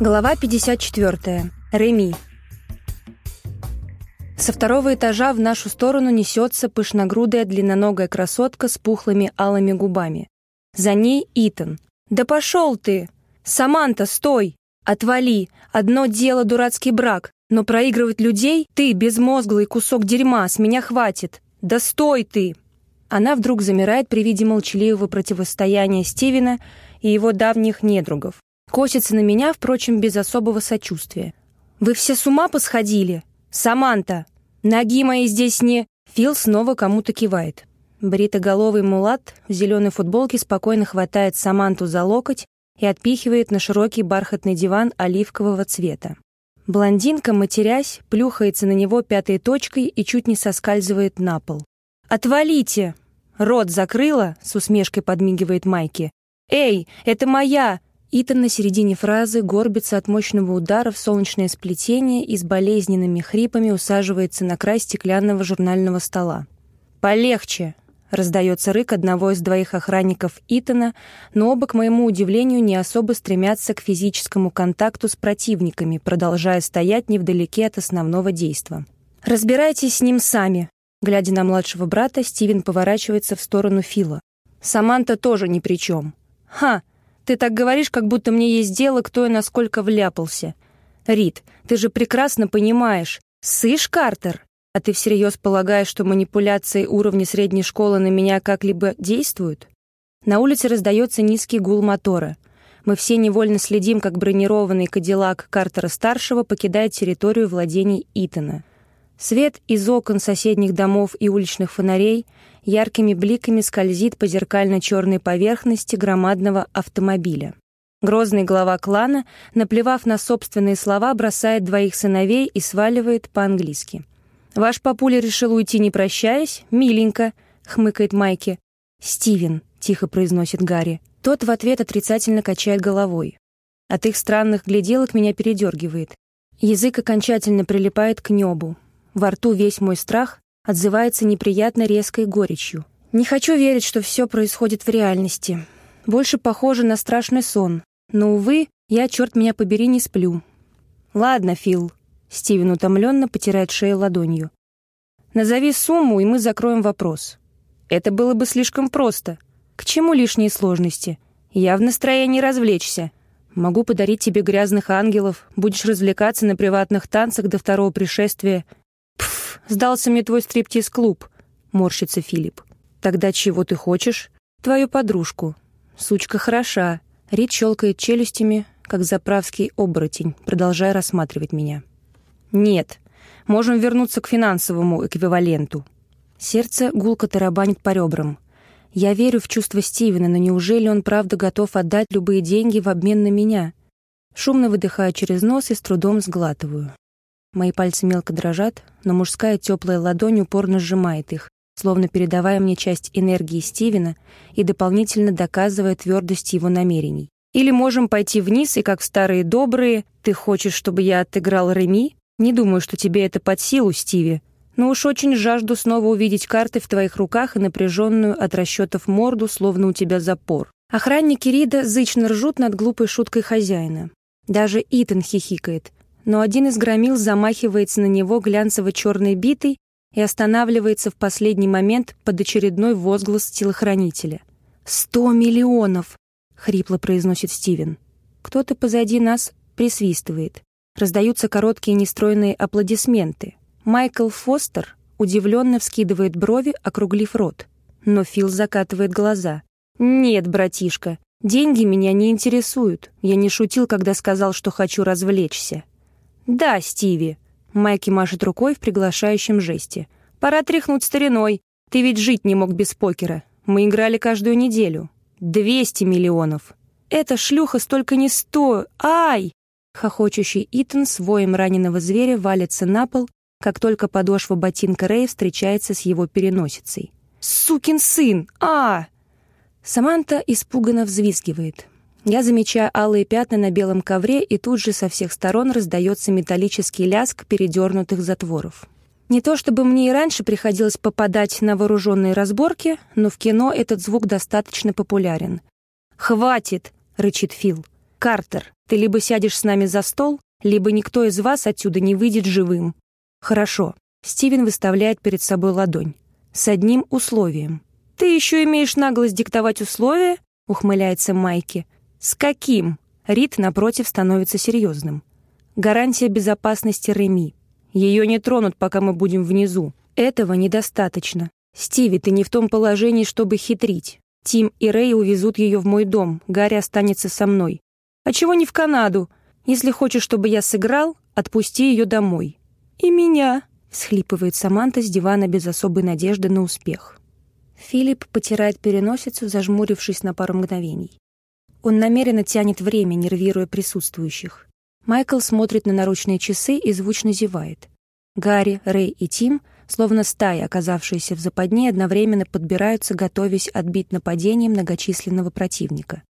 Глава 54. Реми. Со второго этажа в нашу сторону несется пышногрудая длинноногая красотка с пухлыми алыми губами. За ней Итан. «Да пошел ты! Саманта, стой! Отвали! Одно дело дурацкий брак, но проигрывать людей ты, безмозглый кусок дерьма, с меня хватит! Да стой ты!» Она вдруг замирает при виде молчаливого противостояния Стивена и его давних недругов. Косится на меня, впрочем, без особого сочувствия. «Вы все с ума посходили? Саманта! Ноги мои здесь не...» Фил снова кому-то кивает. Бритоголовый мулат в зеленой футболке спокойно хватает Саманту за локоть и отпихивает на широкий бархатный диван оливкового цвета. Блондинка, матерясь, плюхается на него пятой точкой и чуть не соскальзывает на пол. «Отвалите!» «Рот закрыла?» — с усмешкой подмигивает Майки. «Эй, это моя! Итан на середине фразы горбится от мощного удара в солнечное сплетение и с болезненными хрипами усаживается на край стеклянного журнального стола. «Полегче!» — раздается рык одного из двоих охранников Итана, но оба, к моему удивлению, не особо стремятся к физическому контакту с противниками, продолжая стоять невдалеке от основного действа. «Разбирайтесь с ним сами!» Глядя на младшего брата, Стивен поворачивается в сторону Фила. «Саманта тоже ни при чем!» «Ха!» Ты так говоришь, как будто мне есть дело, кто и насколько вляпался. Рид, ты же прекрасно понимаешь. Сышь, Картер? А ты всерьез полагаешь, что манипуляции уровня средней школы на меня как-либо действуют? На улице раздается низкий гул мотора. Мы все невольно следим, как бронированный кадиллак Картера-старшего покидает территорию владений Итана. Свет из окон соседних домов и уличных фонарей яркими бликами скользит по зеркально-черной поверхности громадного автомобиля. Грозный глава клана, наплевав на собственные слова, бросает двоих сыновей и сваливает по-английски. «Ваш папуля решил уйти, не прощаясь? Миленько!» — хмыкает Майки. «Стивен», — тихо произносит Гарри. Тот в ответ отрицательно качает головой. От их странных гляделок меня передергивает. Язык окончательно прилипает к небу. Во рту весь мой страх, отзывается неприятно резкой горечью. Не хочу верить, что все происходит в реальности. Больше похоже на страшный сон. Но, увы, я, черт меня побери, не сплю. «Ладно, Фил», — Стивен утомленно потирает шею ладонью. «Назови сумму, и мы закроем вопрос». «Это было бы слишком просто. К чему лишние сложности? Я в настроении развлечься. Могу подарить тебе грязных ангелов, будешь развлекаться на приватных танцах до второго пришествия — сдался мне твой стриптиз-клуб», — морщится Филипп. «Тогда чего ты хочешь?» «Твою подружку». «Сучка хороша». Рид щелкает челюстями, как заправский оборотень, продолжая рассматривать меня. «Нет. Можем вернуться к финансовому эквиваленту». Сердце гулко тарабанит по ребрам. Я верю в чувство Стивена, но неужели он правда готов отдать любые деньги в обмен на меня? Шумно выдыхаю через нос и с трудом сглатываю. Мои пальцы мелко дрожат, но мужская теплая ладонь упорно сжимает их, словно передавая мне часть энергии Стивена и дополнительно доказывая твердость его намерений. Или можем пойти вниз, и как старые добрые «Ты хочешь, чтобы я отыграл Реми?» Не думаю, что тебе это под силу, Стиви. Но уж очень жажду снова увидеть карты в твоих руках и напряженную от расчетов морду, словно у тебя запор. Охранники Рида зычно ржут над глупой шуткой хозяина. Даже Итан хихикает но один из громил замахивается на него глянцево-черной битой и останавливается в последний момент под очередной возглас телохранителя. «Сто миллионов!» — хрипло произносит Стивен. Кто-то позади нас присвистывает. Раздаются короткие нестройные аплодисменты. Майкл Фостер удивленно вскидывает брови, округлив рот. Но Фил закатывает глаза. «Нет, братишка, деньги меня не интересуют. Я не шутил, когда сказал, что хочу развлечься». «Да, Стиви», — Майки машет рукой в приглашающем жесте. «Пора тряхнуть стариной. Ты ведь жить не мог без покера. Мы играли каждую неделю. Двести миллионов. Эта шлюха столько не стоит. Ай!» Хохочущий Итан с воем раненого зверя валится на пол, как только подошва ботинка Рэй встречается с его переносицей. «Сукин сын! А!» Саманта испуганно взвизгивает. Я замечаю алые пятна на белом ковре, и тут же со всех сторон раздается металлический лязг передернутых затворов. Не то чтобы мне и раньше приходилось попадать на вооруженные разборки, но в кино этот звук достаточно популярен. «Хватит!» — рычит Фил. «Картер, ты либо сядешь с нами за стол, либо никто из вас отсюда не выйдет живым». «Хорошо». Стивен выставляет перед собой ладонь. «С одним условием». «Ты еще имеешь наглость диктовать условия?» — ухмыляется Майки. «С каким?» Рид, напротив, становится серьезным. «Гарантия безопасности Реми. Ее не тронут, пока мы будем внизу. Этого недостаточно. Стиви, ты не в том положении, чтобы хитрить. Тим и Рэй увезут ее в мой дом, Гарри останется со мной. А чего не в Канаду? Если хочешь, чтобы я сыграл, отпусти ее домой. И меня, всхлипывает Саманта с дивана без особой надежды на успех. Филипп потирает переносицу, зажмурившись на пару мгновений. Он намеренно тянет время, нервируя присутствующих. Майкл смотрит на наручные часы и звучно зевает. Гарри, Рэй и Тим, словно стаи, оказавшиеся в западне, одновременно подбираются, готовясь отбить нападение многочисленного противника.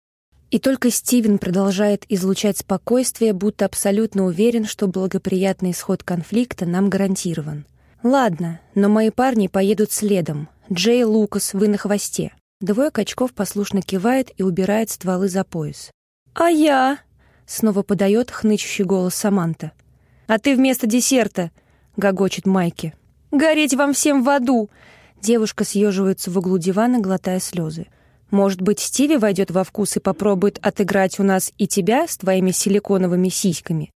И только Стивен продолжает излучать спокойствие, будто абсолютно уверен, что благоприятный исход конфликта нам гарантирован. «Ладно, но мои парни поедут следом. Джей Лукас, вы на хвосте». Двое качков послушно кивает и убирает стволы за пояс. «А я?» — снова подает хнычущий голос Саманта. «А ты вместо десерта!» — гогочет Майки. «Гореть вам всем в аду!» Девушка съеживается в углу дивана, глотая слезы. «Может быть, Стиви войдет во вкус и попробует отыграть у нас и тебя с твоими силиконовыми сиськами?»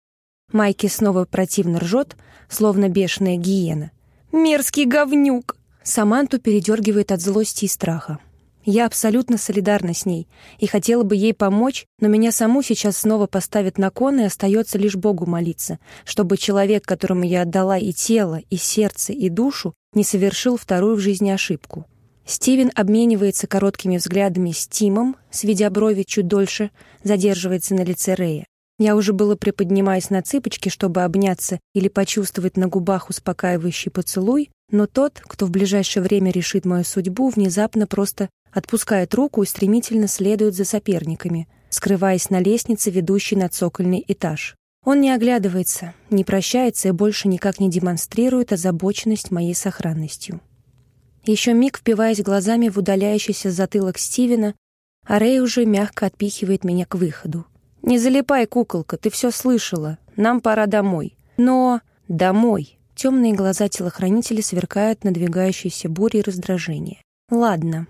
Майки снова противно ржет, словно бешеная гиена. «Мерзкий говнюк!» Саманту передергивает от злости и страха. Я абсолютно солидарна с ней и хотела бы ей помочь, но меня саму сейчас снова поставят на кон, и остается лишь Богу молиться, чтобы человек, которому я отдала и тело, и сердце, и душу, не совершил вторую в жизни ошибку. Стивен обменивается короткими взглядами с Тимом, сведя брови чуть дольше, задерживается на лице Рея. Я уже было приподнимаюсь на цыпочки, чтобы обняться или почувствовать на губах успокаивающий поцелуй, но тот, кто в ближайшее время решит мою судьбу, внезапно просто отпускает руку и стремительно следует за соперниками, скрываясь на лестнице, ведущей на цокольный этаж. Он не оглядывается, не прощается и больше никак не демонстрирует озабоченность моей сохранностью. Еще миг впиваясь глазами в удаляющийся затылок Стивена, а уже мягко отпихивает меня к выходу. «Не залипай, куколка, ты все слышала. Нам пора домой». «Но... домой». Темные глаза телохранителя сверкают надвигающейся бурей раздражения. «Ладно,